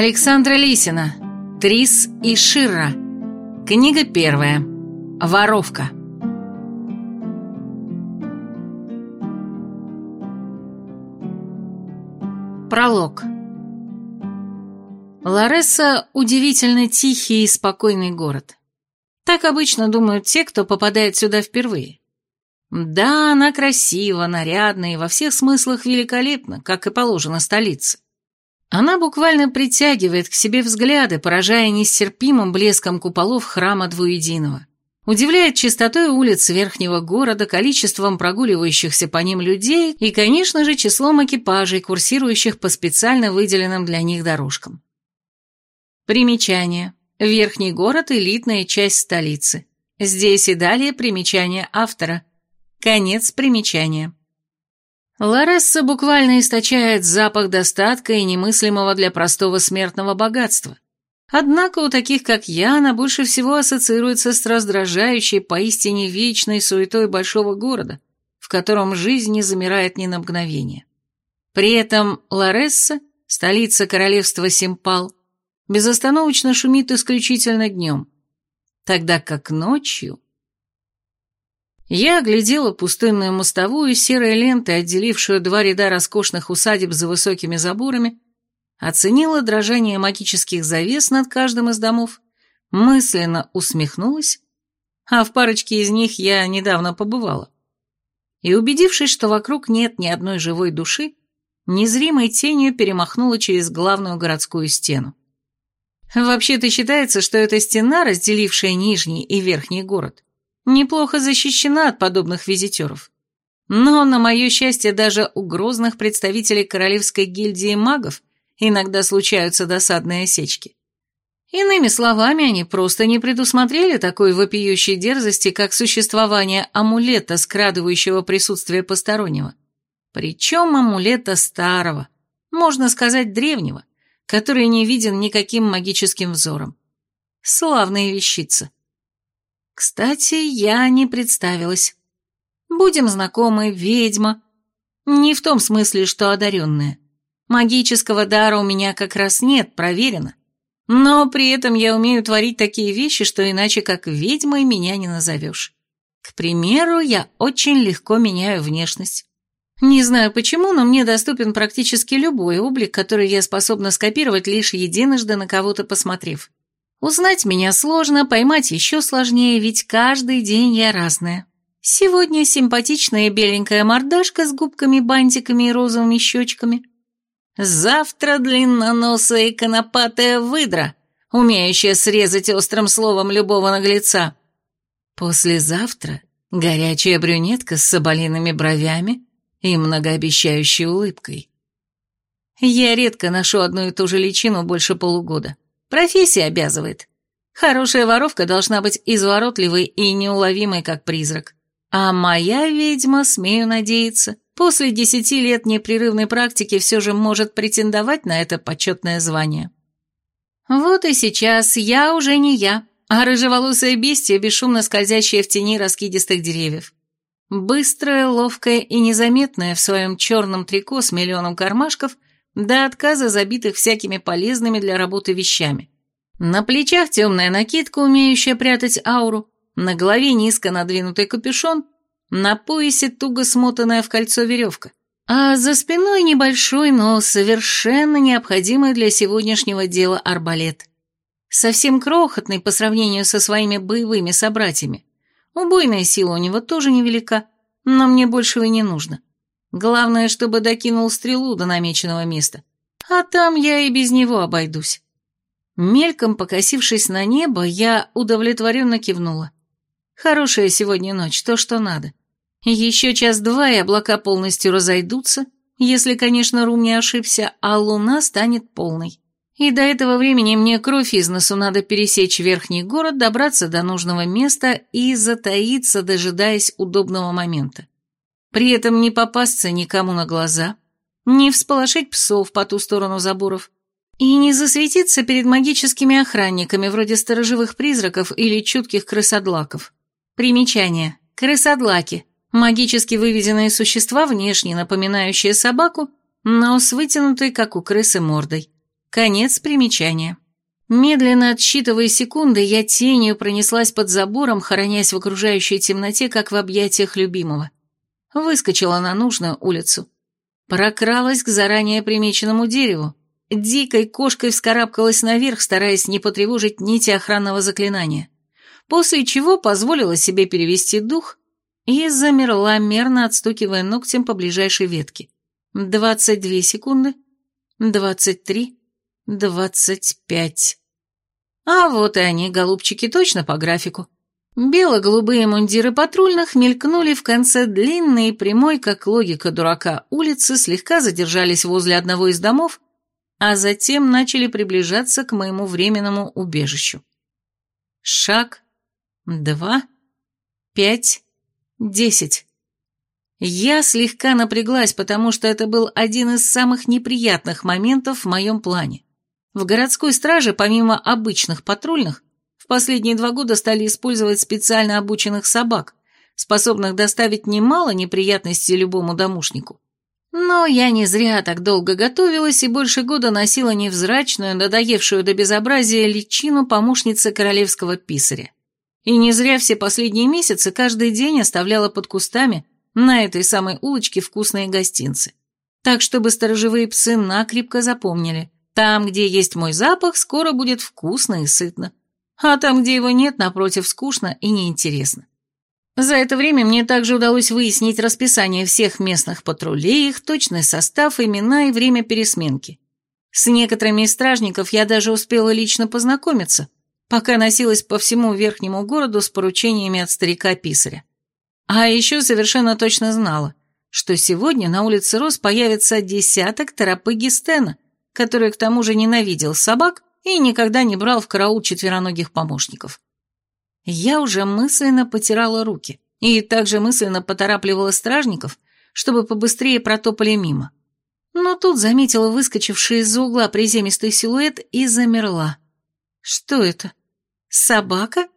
Александра Лисина. Трис и Ширра. Книга первая. Воровка. Пролог. Лареса – удивительно тихий и спокойный город. Так обычно думают те, кто попадает сюда впервые. Да, она красива, нарядна и во всех смыслах великолепна, как и положено столице. Она буквально притягивает к себе взгляды, поражая нестерпимым блеском куполов храма Двуединого. Удивляет чистотой улиц верхнего города, количеством прогуливающихся по ним людей и, конечно же, числом экипажей, курсирующих по специально выделенным для них дорожкам. Примечание. Верхний город – элитная часть столицы. Здесь и далее примечание автора. Конец примечания. Ларесса буквально источает запах достатка и немыслимого для простого смертного богатства. Однако у таких, как я, она больше всего ассоциируется с раздражающей, поистине вечной суетой большого города, в котором жизнь не замирает ни на мгновение. При этом Ларесса, столица королевства Симпал, безостановочно шумит исключительно днем, тогда как ночью я оглядела пустынную мостовую, серой лентой, отделившую два ряда роскошных усадеб за высокими заборами, оценила дрожание магических завес над каждым из домов, мысленно усмехнулась, а в парочке из них я недавно побывала. И, убедившись, что вокруг нет ни одной живой души, незримой тенью перемахнула через главную городскую стену. Вообще-то считается, что эта стена, разделившая нижний и верхний город, неплохо защищена от подобных визитеров. Но, на мое счастье, даже у грозных представителей Королевской гильдии магов иногда случаются досадные осечки. Иными словами, они просто не предусмотрели такой вопиющей дерзости, как существование амулета, скрадывающего присутствие постороннего. Причем амулета старого, можно сказать древнего, который не виден никаким магическим взором. Славная вещица. Кстати, я не представилась. Будем знакомы, ведьма. Не в том смысле, что одаренная. Магического дара у меня как раз нет, проверено. Но при этом я умею творить такие вещи, что иначе как ведьмой меня не назовешь. К примеру, я очень легко меняю внешность. Не знаю почему, но мне доступен практически любой облик, который я способна скопировать лишь единожды на кого-то посмотрев. Узнать меня сложно, поймать еще сложнее, ведь каждый день я разная. Сегодня симпатичная беленькая мордашка с губками-бантиками и розовыми щечками. Завтра длинноносая и конопатая выдра, умеющая срезать острым словом любого наглеца. Послезавтра горячая брюнетка с соболиными бровями и многообещающей улыбкой. Я редко ношу одну и ту же личину больше полугода. Профессия обязывает. Хорошая воровка должна быть изворотливой и неуловимой, как призрак. А моя ведьма, смею надеяться, после десяти лет непрерывной практики все же может претендовать на это почетное звание. Вот и сейчас я уже не я, а рыжеволосая бестия, бесшумно скользящая в тени раскидистых деревьев. Быстрая, ловкая и незаметная в своем черном трико с миллионом кармашков – до отказа забитых всякими полезными для работы вещами. На плечах темная накидка, умеющая прятать ауру, на голове низко надвинутый капюшон, на поясе туго смотанная в кольцо веревка, а за спиной небольшой, но совершенно необходимый для сегодняшнего дела арбалет. Совсем крохотный по сравнению со своими боевыми собратьями. Убойная сила у него тоже невелика, но мне большего и не нужно. Главное, чтобы докинул стрелу до намеченного места. А там я и без него обойдусь. Мельком покосившись на небо, я удовлетворенно кивнула. Хорошая сегодня ночь, то, что надо. Еще час-два, и облака полностью разойдутся, если, конечно, Рум не ошибся, а луна станет полной. И до этого времени мне кровь из носу надо пересечь верхний город, добраться до нужного места и затаиться, дожидаясь удобного момента. При этом не попасться никому на глаза, не всполошить псов по ту сторону заборов и не засветиться перед магическими охранниками вроде сторожевых призраков или чутких крысодлаков. Примечание. Крысодлаки. Магически выведенные существа, внешне напоминающие собаку, но с вытянутой, как у крысы, мордой. Конец примечания. Медленно отсчитывая секунды, я тенью пронеслась под забором, хоронясь в окружающей темноте, как в объятиях любимого. Выскочила на нужную улицу. Прокралась к заранее примеченному дереву. Дикой кошкой вскарабкалась наверх, стараясь не потревожить нити охранного заклинания. После чего позволила себе перевести дух и замерла, мерно отстукивая ногтем по ближайшей ветке. Двадцать две секунды. Двадцать три. Двадцать пять. А вот и они, голубчики, точно по графику. Бело-голубые мундиры патрульных мелькнули в конце длинной и прямой, как логика дурака, улицы, слегка задержались возле одного из домов, а затем начали приближаться к моему временному убежищу. Шаг, два, пять, десять. Я слегка напряглась, потому что это был один из самых неприятных моментов в моем плане. В городской страже, помимо обычных патрульных, последние два года стали использовать специально обученных собак, способных доставить немало неприятностей любому домушнику. Но я не зря так долго готовилась и больше года носила невзрачную, надоевшую до безобразия личину помощницы королевского писаря. И не зря все последние месяцы каждый день оставляла под кустами на этой самой улочке вкусные гостинцы. Так, чтобы сторожевые псы накрепко запомнили – там, где есть мой запах, скоро будет вкусно и сытно. А там, где его нет, напротив, скучно и неинтересно. За это время мне также удалось выяснить расписание всех местных патрулей, их точный состав, имена и время пересменки. С некоторыми из стражников я даже успела лично познакомиться, пока носилась по всему верхнему городу с поручениями от старика-писаря. А еще совершенно точно знала, что сегодня на улице Рос появится десяток торопыги Стена – который к тому же ненавидел собак и никогда не брал в караул четвероногих помощников. Я уже мысленно потирала руки и также мысленно поторапливала стражников, чтобы побыстрее протопали мимо. Но тут заметила выскочивший из-за угла приземистый силуэт и замерла. Что это? Собака?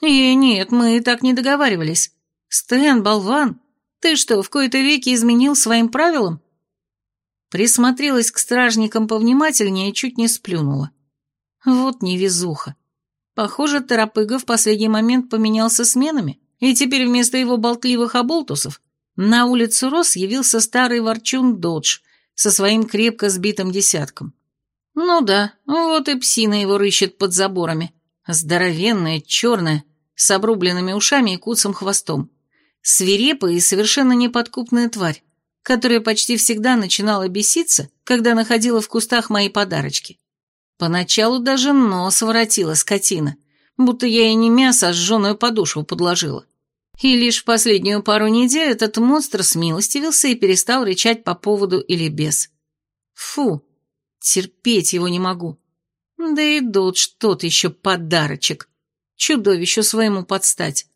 И э, нет, мы так не договаривались. Стэн, болван, ты что, в кои-то веки изменил своим правилам? Присмотрелась к стражникам повнимательнее и чуть не сплюнула. Вот невезуха. Похоже, Торопыга в последний момент поменялся сменами, и теперь вместо его болтливых оболтусов на улицу Рос явился старый ворчун Додж со своим крепко сбитым десятком. Ну да, вот и псина его рыщет под заборами. Здоровенная, черная, с обрубленными ушами и куцым хвостом. Свирепая и совершенно неподкупная тварь которая почти всегда начинала беситься, когда находила в кустах мои подарочки. Поначалу даже нос воротила скотина, будто я ей не мясо, а сжженную подошву подложила. И лишь в последнюю пару недель этот монстр смилостивился и перестал рычать по поводу или без. Фу, терпеть его не могу. Да и Додж тот еще подарочек. Чудовищу своему подстать.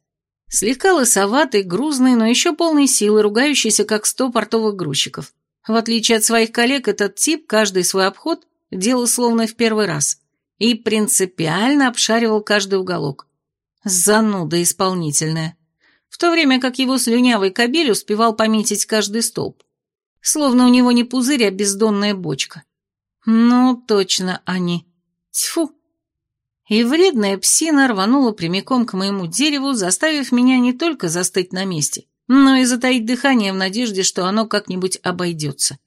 Слегка лысоватый, грузный, но еще полный силы, ругающийся, как сто портовых грузчиков. В отличие от своих коллег, этот тип каждый свой обход делал словно в первый раз и принципиально обшаривал каждый уголок. Зануда исполнительная. В то время как его слюнявый кабель успевал пометить каждый столб. Словно у него не пузырь, а бездонная бочка. Ну, точно они. Тьфу, и вредная псина рванула прямиком к моему дереву, заставив меня не только застыть на месте, но и затаить дыхание в надежде, что оно как-нибудь обойдется.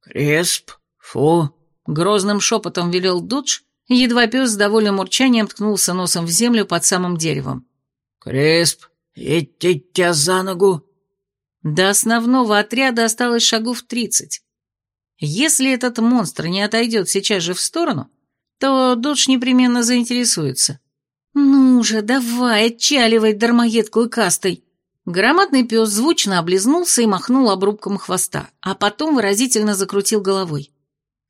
«Кресп, фу!» — грозным шепотом велел Дудж, едва пес с довольным урчанием ткнулся носом в землю под самым деревом. «Кресп, идти тебя за ногу!» До основного отряда осталось шагов тридцать. Если этот монстр не отойдет сейчас же в сторону, то Додж непременно заинтересуется. «Ну же, давай, отчаливай, дармоед клыкастый!» Громадный пес звучно облизнулся и махнул обрубком хвоста, а потом выразительно закрутил головой.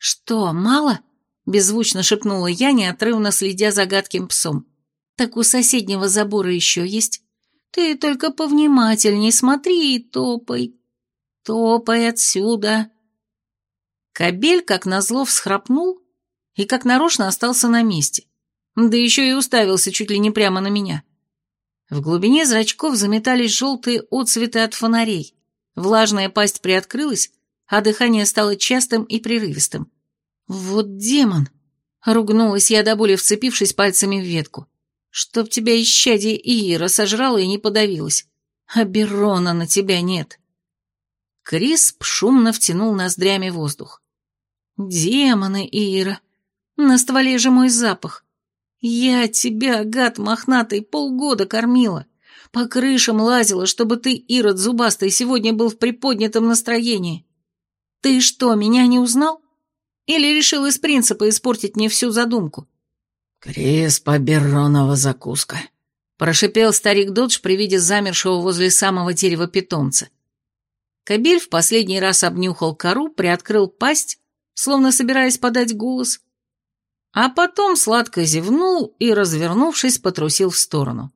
«Что, мало?» — беззвучно шепнула я, неотрывно следя за гадким псом. «Так у соседнего забора еще есть. Ты только повнимательней смотри и топай. Топай отсюда!» Кобель, как назло, всхрапнул и как нарочно остался на месте. Да еще и уставился чуть ли не прямо на меня. В глубине зрачков заметались желтые отцветы от фонарей. Влажная пасть приоткрылась, а дыхание стало частым и прерывистым. Вот демон! Ругнулась я до боли, вцепившись пальцами в ветку. Чтоб тебя исчадие Иира сожрала и не подавилась. А Берона на тебя нет. Крисп шумно втянул ноздрями воздух. Демоны, Ира! На стволе же мой запах. Я тебя, гад мохнатый, полгода кормила. По крышам лазила, чтобы ты, Ирод зубастый, сегодня был в приподнятом настроении. Ты что, меня не узнал? Или решил из принципа испортить мне всю задумку? «Криспа Берронова закуска», — прошипел старик Додж при виде замершего возле самого дерева питомца. Кабель в последний раз обнюхал кору, приоткрыл пасть, словно собираясь подать голос, а потом сладко зевнул и, развернувшись, потрусил в сторону.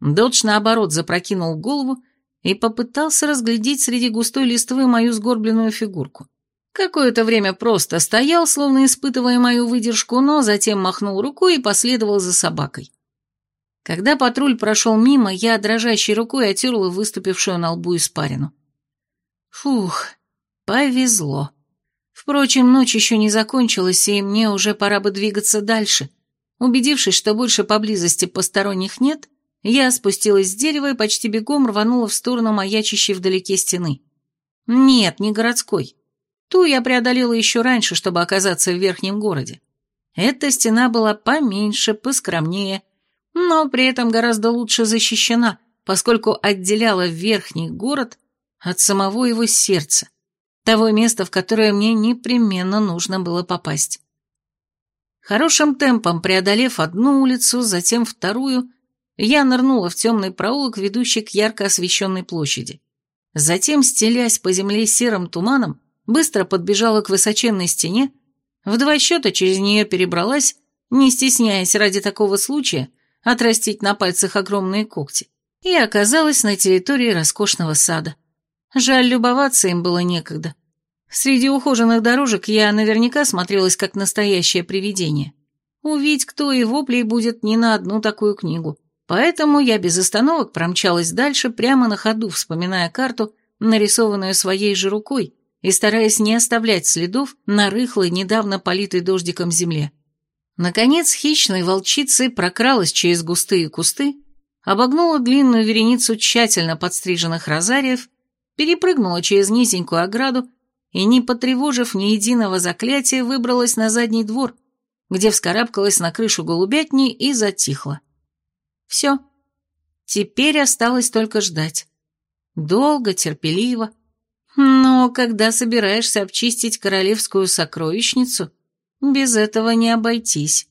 Додж, наоборот, запрокинул голову и попытался разглядеть среди густой листвы мою сгорбленную фигурку. Какое-то время просто стоял, словно испытывая мою выдержку, но затем махнул рукой и последовал за собакой. Когда патруль прошел мимо, я дрожащей рукой отерла выступившую на лбу испарину. Фух, повезло. Впрочем, ночь еще не закончилась, и мне уже пора бы двигаться дальше. Убедившись, что больше поблизости посторонних нет, я спустилась с дерева и почти бегом рванула в сторону маячащей вдалеке стены. Нет, не городской. Ту я преодолела еще раньше, чтобы оказаться в верхнем городе. Эта стена была поменьше, поскромнее, но при этом гораздо лучше защищена, поскольку отделяла верхний город от самого его сердца, того места, в которое мне непременно нужно было попасть. Хорошим темпом преодолев одну улицу, затем вторую, я нырнула в темный проулок, ведущий к ярко освещенной площади. Затем, стелясь по земле серым туманом, быстро подбежала к высоченной стене, в два счета через нее перебралась, не стесняясь ради такого случая отрастить на пальцах огромные когти, и оказалась на территории роскошного сада. Жаль, любоваться им было некогда. Среди ухоженных дорожек я наверняка смотрелась как настоящее привидение. Увидеть, кто и воплей будет не на одну такую книгу. Поэтому я без остановок промчалась дальше, прямо на ходу, вспоминая карту, нарисованную своей же рукой, и стараясь не оставлять следов на рыхлой, недавно политой дождиком земле. Наконец, хищной волчицей прокралась через густые кусты, обогнула длинную вереницу тщательно подстриженных розариев, перепрыгнула через низенькую ограду и, не потревожив ни единого заклятия, выбралась на задний двор, где вскарабкалась на крышу голубятни и затихла. Все. Теперь осталось только ждать. Долго, терпеливо, но когда собираешься обчистить королевскую сокровищницу, без этого не обойтись.